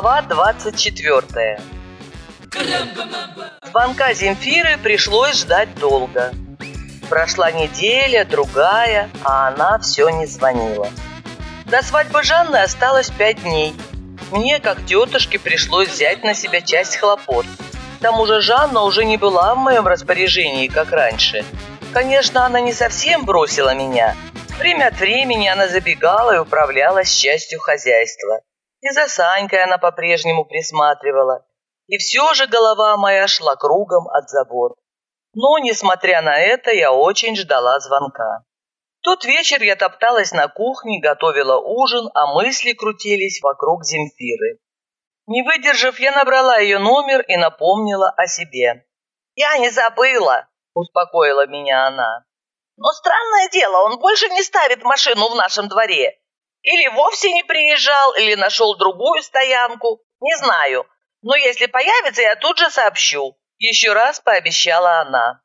Глава 24 Звонка Земфиры пришлось ждать долго. Прошла неделя, другая, а она все не звонила. До свадьбы Жанны осталось пять дней. Мне, как тетушке, пришлось взять на себя часть хлопот. К тому же Жанна уже не была в моем распоряжении, как раньше. Конечно, она не совсем бросила меня. Время от времени она забегала и управляла частью хозяйства. И за Санькой она по-прежнему присматривала. И все же голова моя шла кругом от забот. Но, несмотря на это, я очень ждала звонка. тот вечер я топталась на кухне, готовила ужин, а мысли крутились вокруг Земфиры. Не выдержав, я набрала ее номер и напомнила о себе. «Я не забыла», – успокоила меня она. «Но странное дело, он больше не ставит машину в нашем дворе. Или вовсе не приезжал, или нашел другую стоянку. Не знаю. Но если появится, я тут же сообщу. Еще раз пообещала она.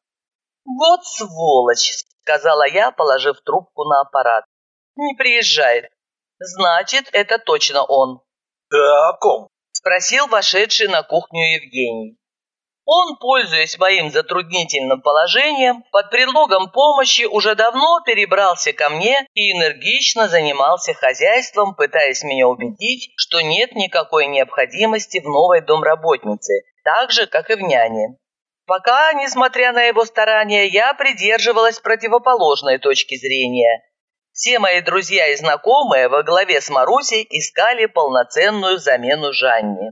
Вот сволочь, сказала я, положив трубку на аппарат. Не приезжает. Значит, это точно он. Да о ком? Спросил вошедший на кухню Евгений. Он, пользуясь моим затруднительным положением, под предлогом помощи уже давно перебрался ко мне и энергично занимался хозяйством, пытаясь меня убедить, что нет никакой необходимости в новой домработнице, так же, как и в няне. Пока, несмотря на его старания, я придерживалась противоположной точки зрения. Все мои друзья и знакомые во главе с Марусей искали полноценную замену Жанне.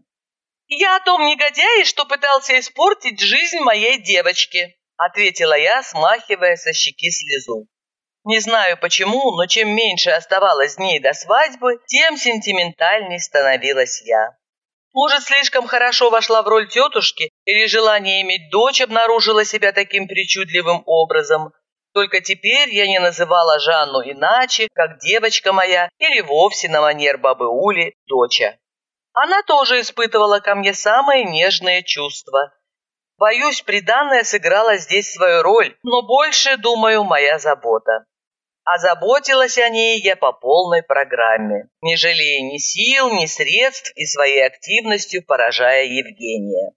«Я о том негодяе, что пытался испортить жизнь моей девочки», ответила я, смахивая со щеки слезу. Не знаю почему, но чем меньше оставалось дней до свадьбы, тем сентиментальней становилась я. Может, слишком хорошо вошла в роль тетушки, или желание иметь дочь обнаружило себя таким причудливым образом. Только теперь я не называла Жанну иначе, как девочка моя, или вовсе на манер бабы Ули, доча. Она тоже испытывала ко мне самые нежные чувства. Боюсь, приданное сыграла здесь свою роль, но больше, думаю, моя забота. А заботилась о ней я по полной программе, не жалея ни сил, ни средств и своей активностью поражая Евгения.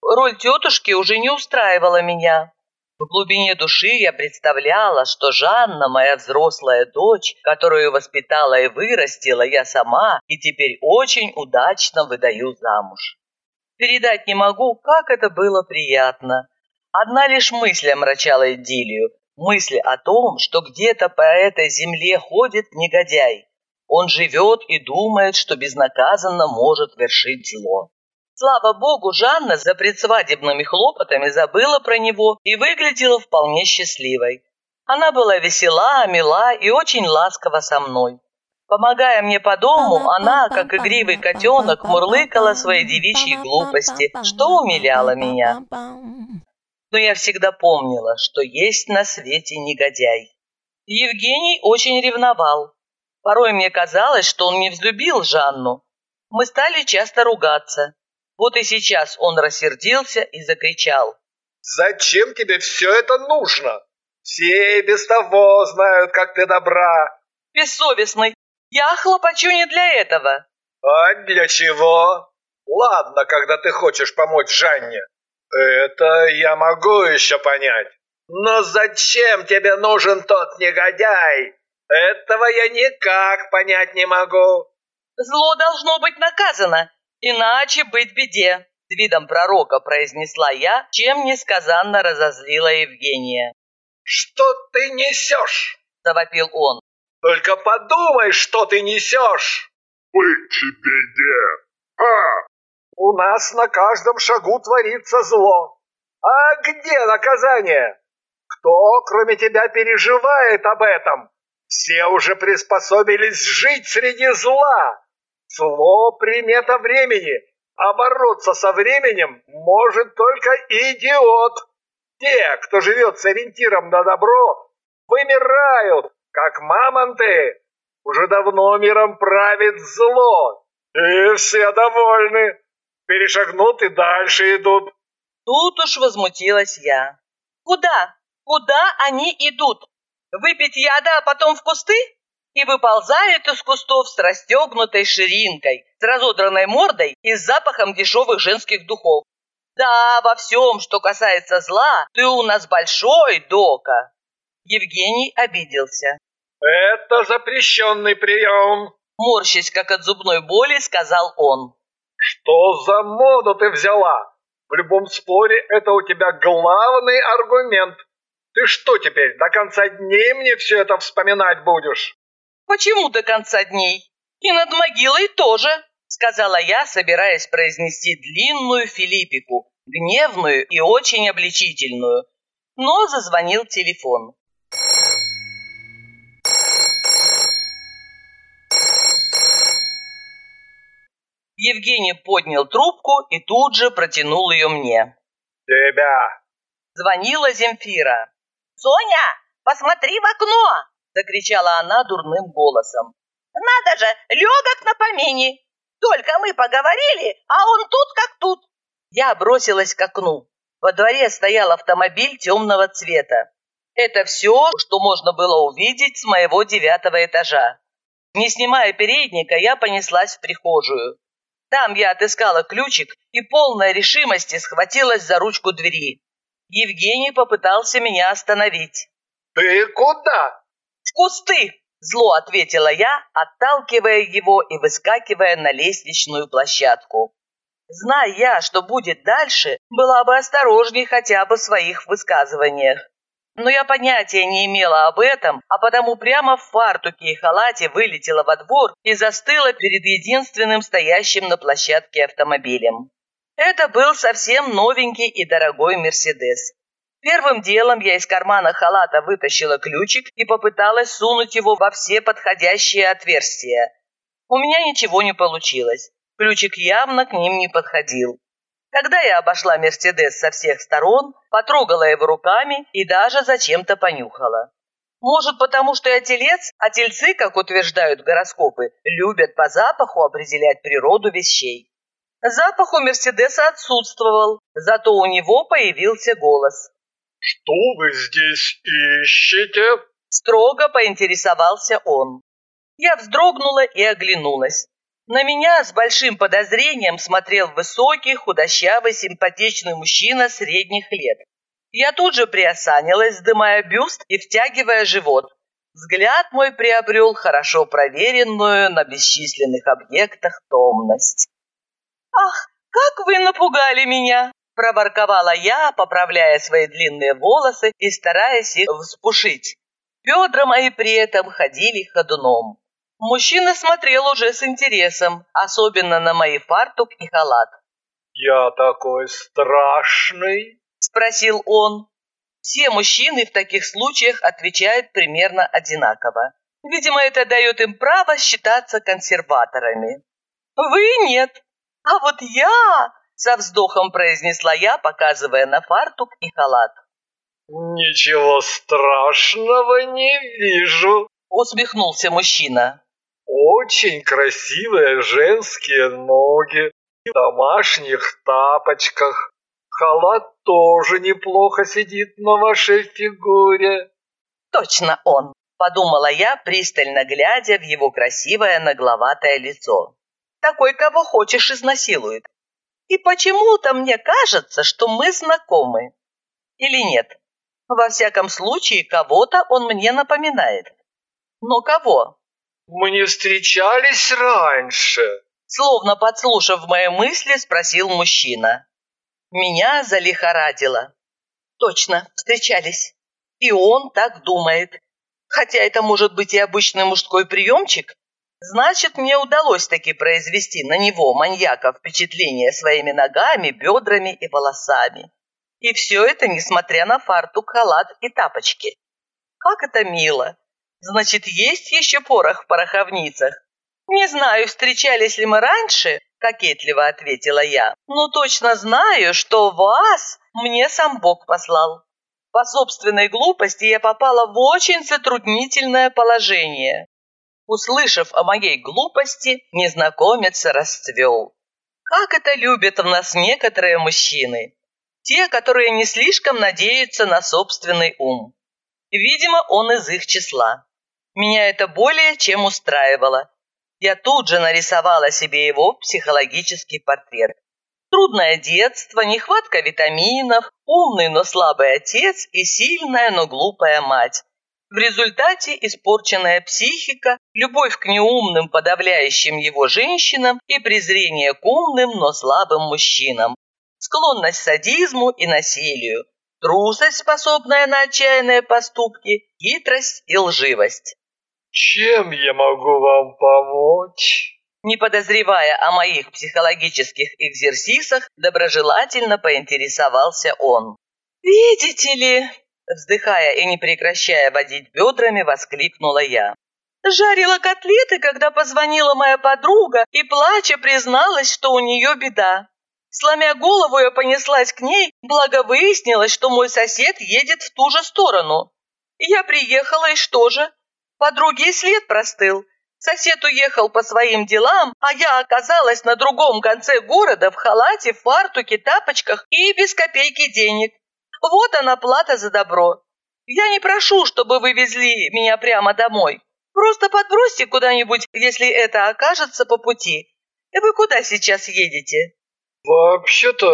Роль тетушки уже не устраивала меня. В глубине души я представляла, что Жанна, моя взрослая дочь, которую воспитала и вырастила я сама, и теперь очень удачно выдаю замуж. Передать не могу, как это было приятно. Одна лишь мысль омрачала идиллию, мысль о том, что где-то по этой земле ходит негодяй. Он живет и думает, что безнаказанно может вершить зло. Слава богу, Жанна за предсвадебными хлопотами забыла про него и выглядела вполне счастливой. Она была весела, мила и очень ласкова со мной. Помогая мне по дому, она, как игривый котенок, мурлыкала свои девичьи глупости, что умиляло меня. Но я всегда помнила, что есть на свете негодяй. Евгений очень ревновал. Порой мне казалось, что он не взлюбил Жанну. Мы стали часто ругаться. Вот и сейчас он рассердился и закричал. «Зачем тебе все это нужно? Все без того знают, как ты добра». «Бессовестный, я хлопочу не для этого». «А для чего? Ладно, когда ты хочешь помочь Жанне. Это я могу еще понять. Но зачем тебе нужен тот негодяй? Этого я никак понять не могу». «Зло должно быть наказано, Иначе быть беде, с видом пророка произнесла я, чем несказанно разозлила Евгения. Что ты несешь? Завопил он. Только подумай, что ты несешь. Быть беде. А, у нас на каждом шагу творится зло. А где наказание? Кто, кроме тебя, переживает об этом? Все уже приспособились жить среди зла. Зло – примета времени, а бороться со временем может только идиот. Те, кто живет с ориентиром на добро, вымирают, как мамонты. Уже давно миром правит зло, и все довольны. Перешагнут и дальше идут. Тут уж возмутилась я. Куда? Куда они идут? Выпить яда, а потом в кусты? И выползает из кустов с расстегнутой ширинкой, с разодранной мордой и с запахом дешевых женских духов. Да, во всем, что касается зла, ты у нас большой, Дока. Евгений обиделся. Это запрещенный прием. Морщась, как от зубной боли, сказал он. Что за моду ты взяла? В любом споре это у тебя главный аргумент. Ты что теперь, до конца дней мне все это вспоминать будешь? Почему до конца дней? И над могилой тоже, сказала я, собираясь произнести длинную филиппику, гневную и очень обличительную. Но зазвонил телефон. Евгений поднял трубку и тут же протянул ее мне. «Тебя!» Звонила Земфира. «Соня, посмотри в окно!» Закричала она дурным голосом. «Надо же, легок на помине! Только мы поговорили, а он тут как тут!» Я бросилась к окну. Во дворе стоял автомобиль темного цвета. Это все, что можно было увидеть с моего девятого этажа. Не снимая передника, я понеслась в прихожую. Там я отыскала ключик и полной решимости схватилась за ручку двери. Евгений попытался меня остановить. «Ты куда?» «В кусты!» – зло ответила я, отталкивая его и выскакивая на лестничную площадку. Зная я, что будет дальше, была бы осторожней хотя бы в своих высказываниях. Но я понятия не имела об этом, а потому прямо в фартуке и халате вылетела во двор и застыла перед единственным стоящим на площадке автомобилем. Это был совсем новенький и дорогой «Мерседес». Первым делом я из кармана халата вытащила ключик и попыталась сунуть его во все подходящие отверстия. У меня ничего не получилось. Ключик явно к ним не подходил. Когда я обошла Мерседес со всех сторон, потрогала его руками и даже зачем-то понюхала. Может, потому что я телец, а тельцы, как утверждают гороскопы, любят по запаху определять природу вещей. Запах у Мерседеса отсутствовал, зато у него появился голос. «Что вы здесь ищете?» Строго поинтересовался он. Я вздрогнула и оглянулась. На меня с большим подозрением смотрел высокий, худощавый, симпатичный мужчина средних лет. Я тут же приосанилась, вздымая бюст и втягивая живот. Взгляд мой приобрел хорошо проверенную на бесчисленных объектах томность. «Ах, как вы напугали меня!» – проворковала я, поправляя свои длинные волосы и стараясь их вспушить. Бедра мои при этом ходили ходуном. Мужчина смотрел уже с интересом, особенно на мои фартук и халат. «Я такой страшный?» – спросил он. Все мужчины в таких случаях отвечают примерно одинаково. Видимо, это дает им право считаться консерваторами. «Вы нет, а вот я!» – со вздохом произнесла я, показывая на фартук и халат. «Ничего страшного не вижу», – усмехнулся мужчина. Очень красивые женские ноги в домашних тапочках. Халат тоже неплохо сидит на вашей фигуре. Точно он, подумала я, пристально глядя в его красивое нагловатое лицо. Такой, кого хочешь, изнасилует. И почему-то мне кажется, что мы знакомы. Или нет? Во всяком случае, кого-то он мне напоминает. Но кого? «Мы не встречались раньше?» Словно подслушав мои мысли, спросил мужчина. Меня залихорадило. Точно, встречались. И он так думает. Хотя это может быть и обычный мужской приемчик. Значит, мне удалось таки произвести на него, маньяка, впечатление своими ногами, бедрами и волосами. И все это несмотря на фартук, халат и тапочки. Как это мило! Значит, есть еще порох в пороховницах. Не знаю, встречались ли мы раньше, кокетливо ответила я. Но точно знаю, что вас мне сам Бог послал. По собственной глупости я попала в очень затруднительное положение. Услышав о моей глупости, незнакомец расцвел. Как это любят в нас некоторые мужчины. Те, которые не слишком надеются на собственный ум. Видимо, он из их числа. Меня это более чем устраивало. Я тут же нарисовала себе его психологический портрет. Трудное детство, нехватка витаминов, умный, но слабый отец и сильная, но глупая мать. В результате испорченная психика, любовь к неумным, подавляющим его женщинам и презрение к умным, но слабым мужчинам. Склонность к садизму и насилию. Трусость, способная на отчаянные поступки, хитрость и лживость. «Чем я могу вам помочь?» Не подозревая о моих психологических экзерсисах, доброжелательно поинтересовался он. «Видите ли...» Вздыхая и не прекращая водить бедрами, воскликнула я. Жарила котлеты, когда позвонила моя подруга и, плача, призналась, что у нее беда. Сломя голову, я понеслась к ней, благо выяснилось, что мой сосед едет в ту же сторону. Я приехала, и что же? Подруге след простыл. Сосед уехал по своим делам, а я оказалась на другом конце города в халате, фартуке, тапочках и без копейки денег. Вот она плата за добро. Я не прошу, чтобы вы везли меня прямо домой. Просто подбросьте куда-нибудь, если это окажется по пути. И вы куда сейчас едете? Вообще-то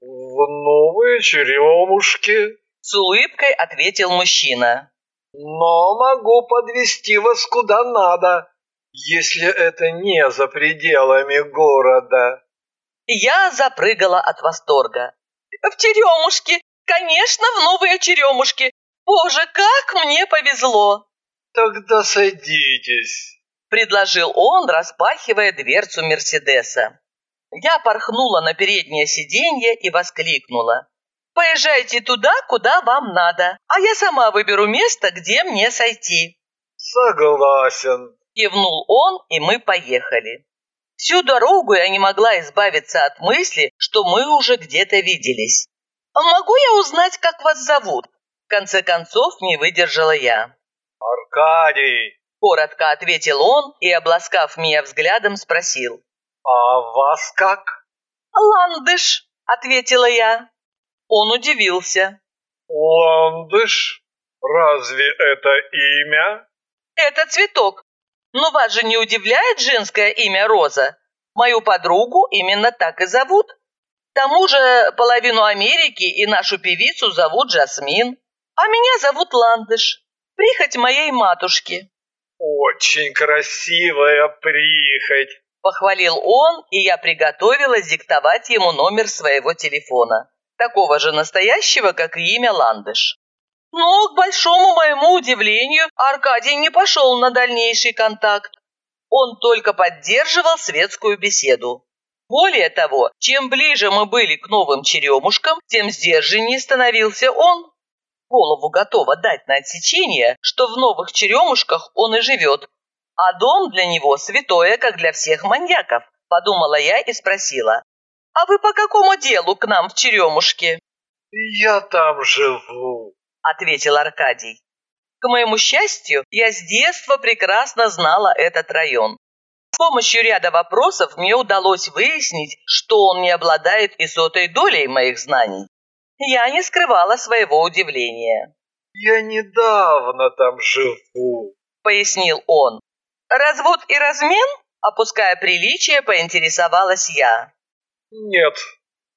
в новые черемушки. С улыбкой ответил мужчина. Но могу подвести вас куда надо, если это не за пределами города. Я запрыгала от восторга. В черемушки Конечно, в новые черемушки. Боже, как мне повезло!» «Тогда садитесь», — предложил он, распахивая дверцу Мерседеса. Я порхнула на переднее сиденье и воскликнула. «Поезжайте туда, куда вам надо, а я сама выберу место, где мне сойти». «Согласен», — кивнул он, и мы поехали. Всю дорогу я не могла избавиться от мысли, что мы уже где-то виделись. «Могу я узнать, как вас зовут?» В конце концов не выдержала я. «Аркадий!» Коротко ответил он и, обласкав меня взглядом, спросил. «А вас как?» «Ландыш», — ответила я. Он удивился. «Ландыш? Разве это имя?» «Это цветок. Но вас же не удивляет женское имя Роза? Мою подругу именно так и зовут. К тому же половину Америки и нашу певицу зовут Жасмин, а меня зовут Ландыш, прихоть моей матушки». «Очень красивая прихоть», – похвалил он, и я приготовилась диктовать ему номер своего телефона, такого же настоящего, как и имя Ландыш. Но, к большому моему удивлению, Аркадий не пошел на дальнейший контакт. Он только поддерживал светскую беседу. Более того, чем ближе мы были к новым черемушкам, тем сдержаннее становился он. Голову готова дать на отсечение, что в новых черемушках он и живет, а дом для него святое, как для всех маньяков, подумала я и спросила. «А вы по какому делу к нам в черемушке?» «Я там живу», — ответил Аркадий. К моему счастью, я с детства прекрасно знала этот район. С помощью ряда вопросов мне удалось выяснить, что он не обладает и сотой долей моих знаний. Я не скрывала своего удивления. «Я недавно там живу», — пояснил он. «Развод и размен?» — опуская приличие, поинтересовалась я. «Нет,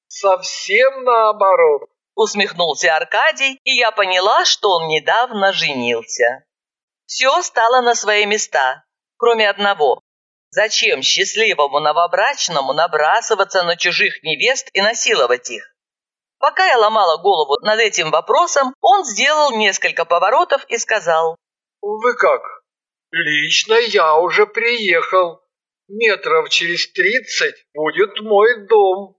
совсем наоборот», — усмехнулся Аркадий, и я поняла, что он недавно женился. Все стало на свои места, кроме одного. Зачем счастливому новобрачному набрасываться на чужих невест и насиловать их? Пока я ломала голову над этим вопросом, он сделал несколько поворотов и сказал. «Вы как? Лично я уже приехал. Метров через тридцать будет мой дом».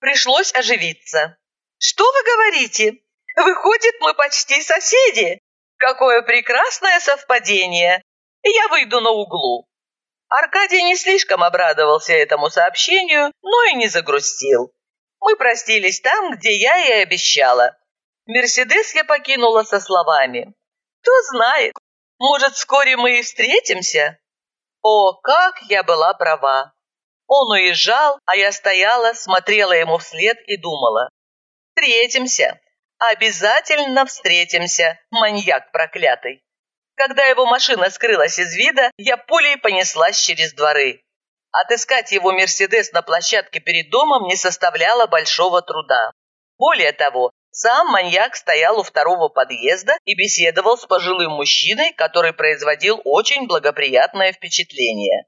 Пришлось оживиться. «Что вы говорите? Выходит, мы почти соседи. Какое прекрасное совпадение. Я выйду на углу. Аркадий не слишком обрадовался этому сообщению, но и не загрустил. Мы простились там, где я и обещала. Мерседес я покинула со словами. Кто знает, может, вскоре мы и встретимся? О, как я была права! Он уезжал, а я стояла, смотрела ему вслед и думала. Встретимся, обязательно встретимся, маньяк проклятый. Когда его машина скрылась из вида, я пулей понеслась через дворы. Отыскать его «Мерседес» на площадке перед домом не составляло большого труда. Более того, сам маньяк стоял у второго подъезда и беседовал с пожилым мужчиной, который производил очень благоприятное впечатление.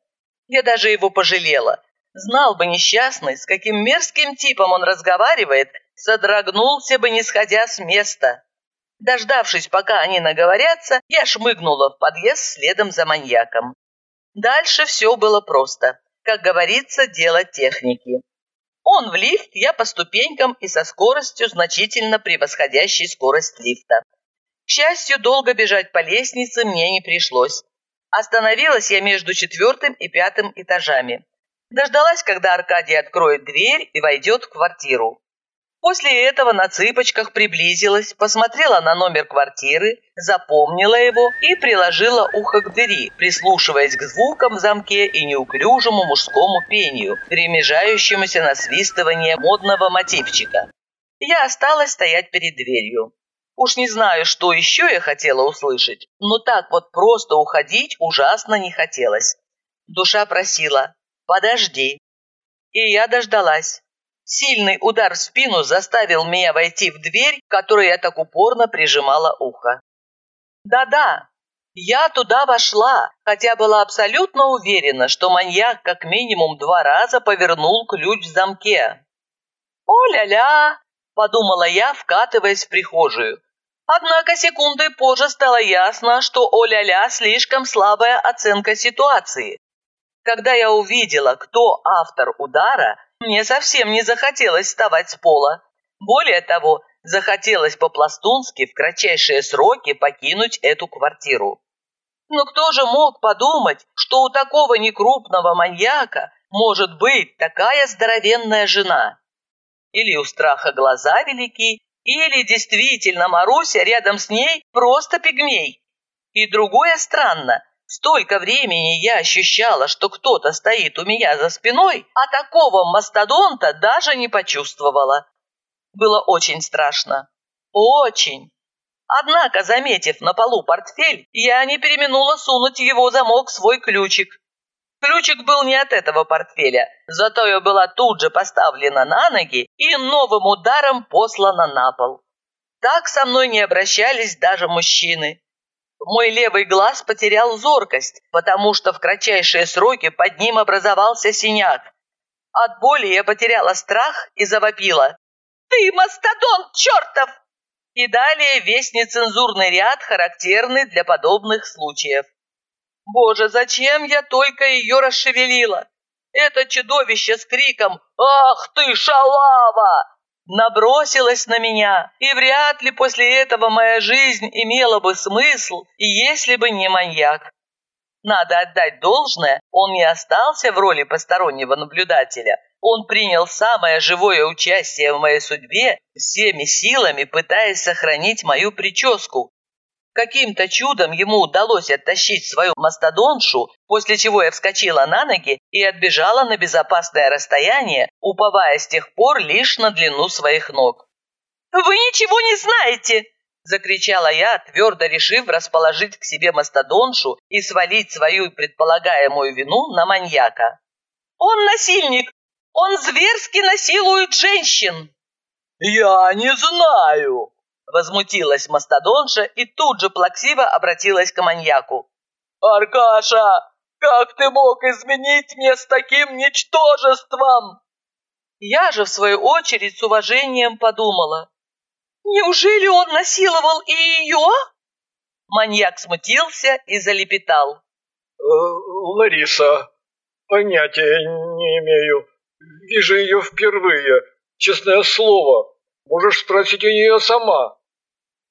Я даже его пожалела. Знал бы несчастный, с каким мерзким типом он разговаривает, содрогнулся бы, не сходя с места. Дождавшись, пока они наговорятся, я шмыгнула в подъезд следом за маньяком. Дальше все было просто. Как говорится, дело техники. Он в лифт, я по ступенькам и со скоростью, значительно превосходящей скорость лифта. К счастью, долго бежать по лестнице мне не пришлось. Остановилась я между четвертым и пятым этажами. Дождалась, когда Аркадий откроет дверь и войдет в квартиру. После этого на цыпочках приблизилась, посмотрела на номер квартиры, запомнила его и приложила ухо к двери, прислушиваясь к звукам в замке и неуклюжему мужскому пению, перемежающемуся на свистывание модного мотивчика. Я осталась стоять перед дверью. Уж не знаю, что еще я хотела услышать, но так вот просто уходить ужасно не хотелось. Душа просила «Подожди». И я дождалась. Сильный удар в спину заставил меня войти в дверь, которой я так упорно прижимала ухо. Да-да, я туда вошла, хотя была абсолютно уверена, что маньяк как минимум два раза повернул ключ в замке. «О-ля-ля!» – подумала я, вкатываясь в прихожую. Однако секундой позже стало ясно, что «о-ля-ля» слишком слабая оценка ситуации. Когда я увидела, кто автор удара, мне совсем не захотелось вставать с пола. Более того, захотелось по-пластунски в кратчайшие сроки покинуть эту квартиру. Но кто же мог подумать, что у такого некрупного маньяка может быть такая здоровенная жена? Или у страха глаза велики, или действительно Маруся рядом с ней просто пигмей. И другое странно, Столько времени я ощущала, что кто-то стоит у меня за спиной, а такого мастодонта даже не почувствовала. Было очень страшно. Очень. Однако, заметив на полу портфель, я не переминула сунуть его замок свой ключик. Ключик был не от этого портфеля, зато я была тут же поставлена на ноги и новым ударом послана на пол. Так со мной не обращались даже мужчины. Мой левый глаз потерял зоркость, потому что в кратчайшие сроки под ним образовался синяк. От боли я потеряла страх и завопила. «Ты мастодонт чертов!» И далее весь нецензурный ряд, характерный для подобных случаев. Боже, зачем я только ее расшевелила? Это чудовище с криком «Ах ты, шалава!» Набросилась на меня, и вряд ли после этого моя жизнь имела бы смысл, если бы не маньяк. Надо отдать должное, он не остался в роли постороннего наблюдателя. Он принял самое живое участие в моей судьбе, всеми силами пытаясь сохранить мою прическу, Каким-то чудом ему удалось оттащить свою мастодоншу, после чего я вскочила на ноги и отбежала на безопасное расстояние, уповая с тех пор лишь на длину своих ног. «Вы ничего не знаете!» – закричала я, твердо решив расположить к себе мастодоншу и свалить свою предполагаемую вину на маньяка. «Он насильник! Он зверски насилует женщин!» «Я не знаю!» Возмутилась мастодонша и тут же плаксиво обратилась к маньяку. «Аркаша, как ты мог изменить мне с таким ничтожеством?» Я же, в свою очередь, с уважением подумала. «Неужели он насиловал и ее?» Маньяк смутился и залепетал. «Э, «Лариса, понятия не имею. Вижу ее впервые, честное слово. Можешь спросить у нее сама».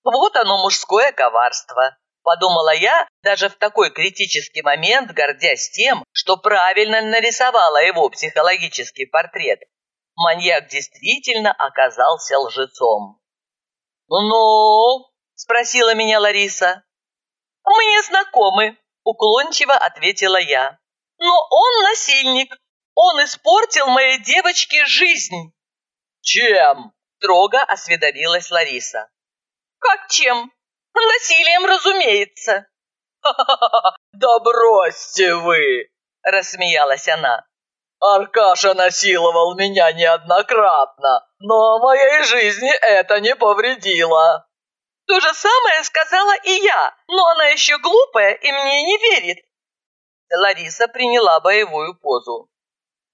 Вот оно мужское коварство. Подумала я, даже в такой критический момент, гордясь тем, что правильно нарисовала его психологический портрет. Маньяк действительно оказался лжецом. «Ну?» – спросила меня Лариса. «Мы не знакомы», – уклончиво ответила я. «Но он насильник. Он испортил моей девочке жизнь». «Чем?» Строго осведомилась Лариса. «Как чем? Насилием, разумеется!» да бросьте вы!» – рассмеялась она. «Аркаша насиловал меня неоднократно, но моей жизни это не повредило». То же самое сказала и я, но она еще глупая и мне не верит. Лариса приняла боевую позу.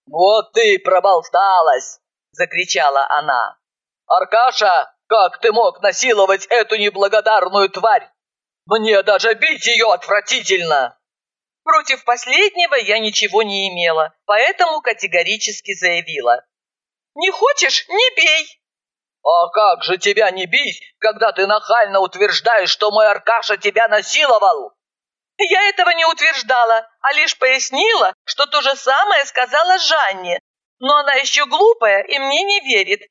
«Вот ты проболталась!» – закричала она. «Аркаша, как ты мог насиловать эту неблагодарную тварь? Мне даже бить ее отвратительно!» Против последнего я ничего не имела, поэтому категорически заявила. «Не хочешь – не бей!» «А как же тебя не бить, когда ты нахально утверждаешь, что мой Аркаша тебя насиловал?» Я этого не утверждала, а лишь пояснила, что то же самое сказала Жанне. Но она еще глупая и мне не верит.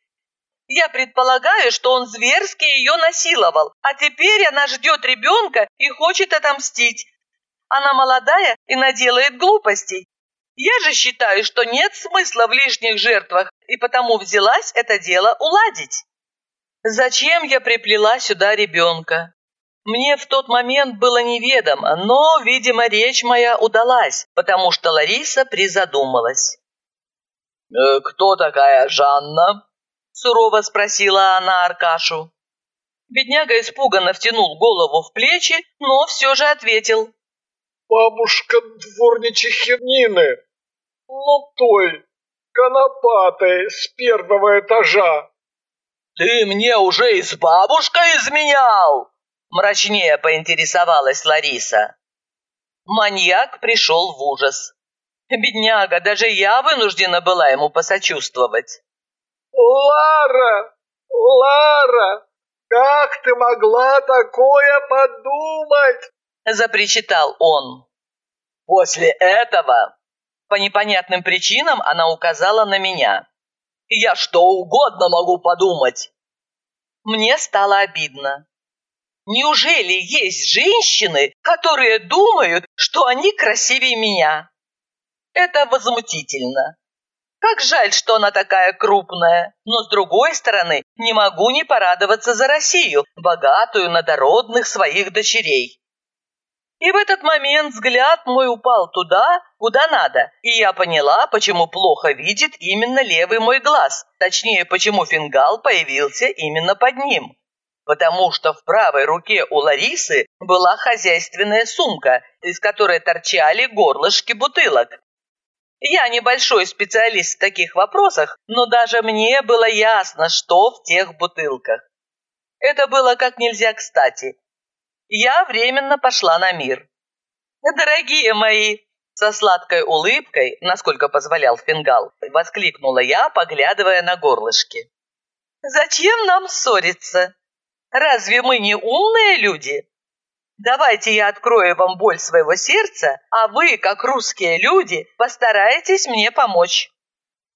Я предполагаю, что он зверски ее насиловал, а теперь она ждет ребенка и хочет отомстить. Она молодая и наделает глупостей. Я же считаю, что нет смысла в лишних жертвах, и потому взялась это дело уладить. Зачем я приплела сюда ребенка? Мне в тот момент было неведомо, но, видимо, речь моя удалась, потому что Лариса призадумалась. «Э, «Кто такая Жанна?» – сурово спросила она Аркашу. Бедняга испуганно втянул голову в плечи, но все же ответил. «Бабушка дворничихи Нины, ну той, конопатой, с первого этажа». «Ты мне уже и с бабушкой изменял?» Мрачнее поинтересовалась Лариса. Маньяк пришел в ужас. Бедняга, даже я вынуждена была ему посочувствовать. «Лара! Лара! Как ты могла такое подумать?» запричитал он. После этого, по непонятным причинам, она указала на меня. Я что угодно могу подумать. Мне стало обидно. Неужели есть женщины, которые думают, что они красивее меня? Это возмутительно. Как жаль, что она такая крупная. Но, с другой стороны, не могу не порадоваться за Россию, богатую на дородных своих дочерей. И в этот момент взгляд мой упал туда, куда надо, и я поняла, почему плохо видит именно левый мой глаз, точнее, почему фингал появился именно под ним потому что в правой руке у Ларисы была хозяйственная сумка, из которой торчали горлышки бутылок. Я небольшой специалист в таких вопросах, но даже мне было ясно, что в тех бутылках. Это было как нельзя кстати. Я временно пошла на мир. «Дорогие мои!» Со сладкой улыбкой, насколько позволял фингал, воскликнула я, поглядывая на горлышки. «Зачем нам ссориться? Разве мы не умные люди? Давайте я открою вам боль своего сердца, а вы, как русские люди, постарайтесь мне помочь».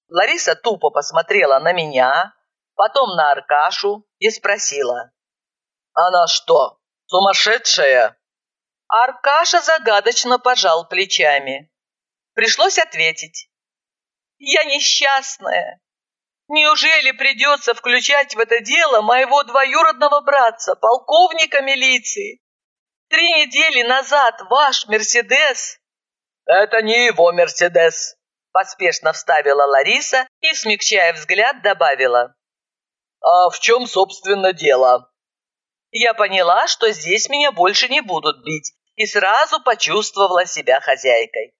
Лариса тупо посмотрела на меня, потом на Аркашу и спросила. «Она что, сумасшедшая?» Аркаша загадочно пожал плечами. Пришлось ответить. «Я несчастная. Неужели придется включать в это дело моего двоюродного братца, полковника милиции? Три недели назад ваш Мерседес...» «Это не его Мерседес», – поспешно вставила Лариса и, смягчая взгляд, добавила. «А в чем, собственно, дело?» Я поняла, что здесь меня больше не будут бить, и сразу почувствовала себя хозяйкой.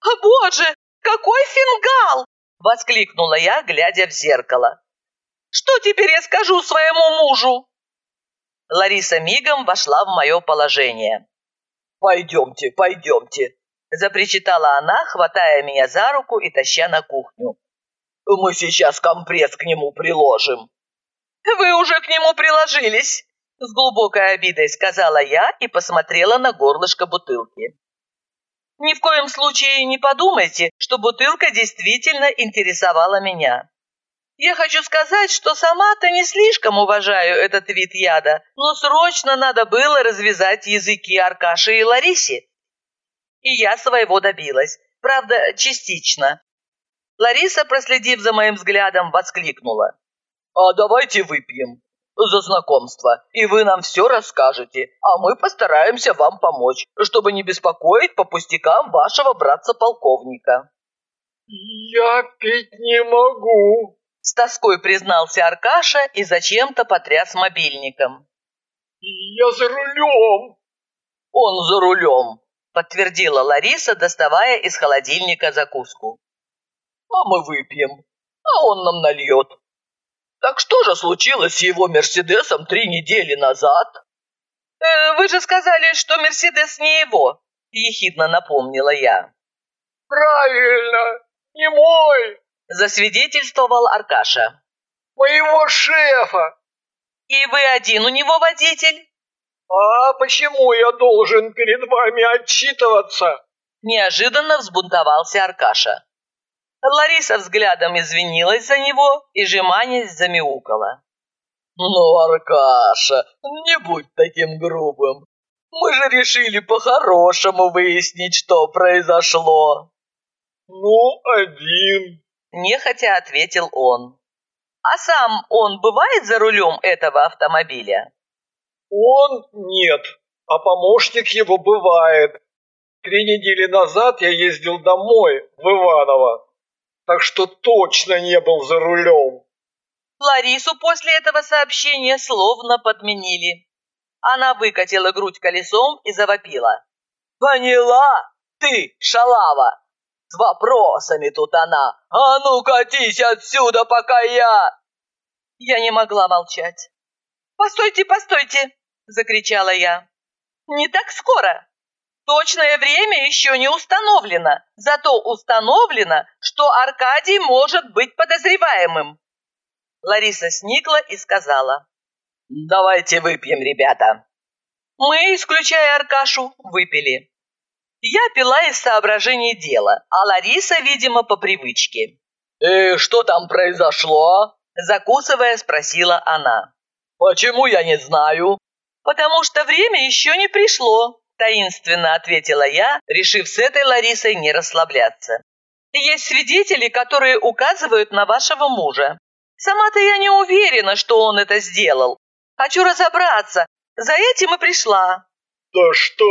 «О, боже, какой фингал!» – воскликнула я, глядя в зеркало. «Что теперь я скажу своему мужу?» Лариса мигом вошла в мое положение. «Пойдемте, пойдемте», – запричитала она, хватая меня за руку и таща на кухню. «Мы сейчас компресс к нему приложим». «Вы уже к нему приложились», – с глубокой обидой сказала я и посмотрела на горлышко бутылки. Ни в коем случае не подумайте, что бутылка действительно интересовала меня. Я хочу сказать, что сама-то не слишком уважаю этот вид яда, но срочно надо было развязать языки Аркаши и Ларисе. И я своего добилась, правда, частично. Лариса, проследив за моим взглядом, воскликнула. «А давайте выпьем. за знакомство, и вы нам все расскажете, а мы постараемся вам помочь, чтобы не беспокоить по пустякам вашего братца-полковника». «Я пить не могу», — с тоской признался Аркаша и зачем-то потряс мобильником. «Я за рулем!» «Он за рулем!» — подтвердила Лариса, доставая из холодильника закуску. «А мы выпьем, а он нам нальет. Так что же случилось с его Мерседесом три недели назад?» э, «Вы же сказали, что Мерседес не его», — ехидно напомнила я. «Правильно, не мой!» — засвидетельствовал Аркаша. «Моего шефа!» «И вы один у него водитель?» «А почему я должен перед вами отчитываться?» Неожиданно взбунтовался Аркаша. Лариса взглядом извинилась за него и, жеманясь, замяукала. «Ну, Аркаша, не будь таким грубым. Мы же решили по-хорошему выяснить, что произошло». «Ну, один», – нехотя ответил он. «А сам он бывает за рулем этого автомобиля?» «Он нет, а помощник его бывает. Три недели назад я ездил домой, в Иваново, так что точно не был за рулем». Ларису после этого сообщения словно подменили. Она выкатила грудь колесом и завопила. «Поняла? Ты, шалава! С вопросами тут она! А ну катись отсюда, пока я...» Я не могла молчать. «Постойте, постойте!» – закричала я. «Не так скоро! Точное время еще не установлено, зато установлено, что Аркадий может быть подозреваемым!» Лариса сникла и сказала. «Давайте выпьем, ребята!» Мы, исключая Аркашу, выпили. Я пила из соображений дела, а Лариса, видимо, по привычке. «И что там произошло?» Закусывая, спросила она. «Почему я не знаю?» «Потому что время еще не пришло», таинственно ответила я, решив с этой Ларисой не расслабляться. «Есть свидетели, которые указывают на вашего мужа. Сама-то я не уверена, что он это сделал. Хочу разобраться. За этим и пришла». «Да что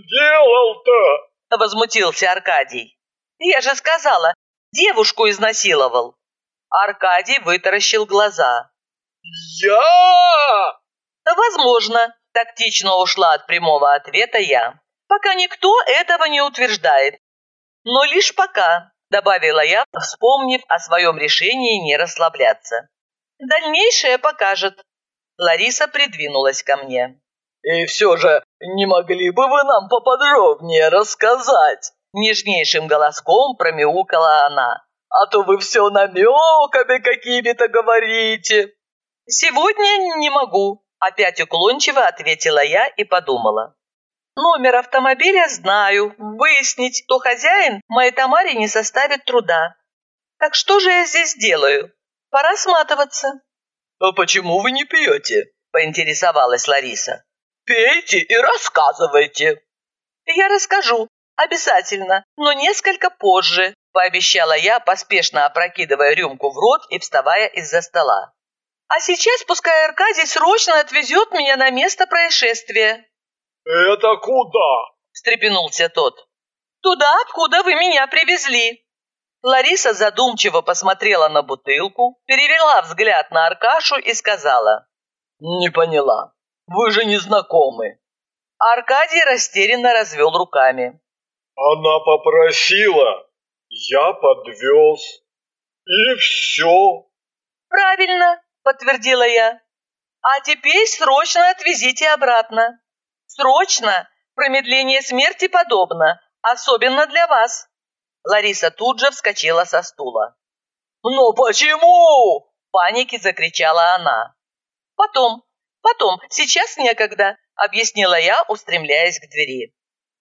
сделал-то?» Возмутился Аркадий. «Я же сказала, девушку изнасиловал». Аркадий вытаращил глаза. «Я?» «Возможно», – тактично ушла от прямого ответа я. «Пока никто этого не утверждает. Но лишь пока», – добавила я, вспомнив о своем решении не расслабляться. «Дальнейшее покажет». Лариса придвинулась ко мне. «И все же, не могли бы вы нам поподробнее рассказать?» Нежнейшим голоском промяукала она. «А то вы все намеками какими-то говорите!» «Сегодня не могу», – опять уклончиво ответила я и подумала. «Номер автомобиля знаю. Выяснить, кто хозяин, моей Тамаре не составит труда. Так что же я здесь делаю? Пора сматываться». «А почему вы не пьете?» – поинтересовалась Лариса. «Пейте и рассказывайте». «Я расскажу, обязательно, но несколько позже», – пообещала я, поспешно опрокидывая рюмку в рот и вставая из-за стола. А сейчас пускай Аркадий срочно отвезет меня на место происшествия». «Это куда?» – встрепенулся тот. «Туда, откуда вы меня привезли». Лариса задумчиво посмотрела на бутылку, перевела взгляд на Аркашу и сказала. «Не поняла. Вы же не знакомы». Аркадий растерянно развел руками. «Она попросила, я подвез. И все». «Правильно подтвердила я. А теперь срочно отвезите обратно. Срочно! Промедление смерти подобно, особенно для вас. Лариса тут же вскочила со стула. «Ну почему?» – в панике закричала она. «Потом, потом, сейчас некогда», – объяснила я, устремляясь к двери.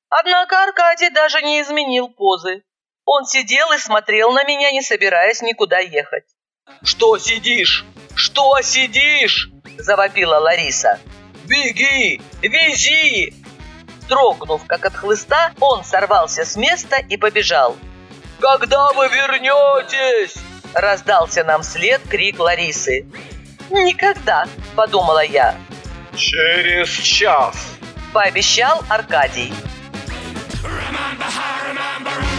Однако Аркадий даже не изменил позы. Он сидел и смотрел на меня, не собираясь никуда ехать. «Что сидишь? Что сидишь?» – завопила Лариса. «Беги! Вези!» Дрогнув, как от хлыста, он сорвался с места и побежал. «Когда вы вернетесь?» – раздался нам вслед крик Ларисы. Никогда, подумала я. Через час. Пообещал Аркадий. Remember how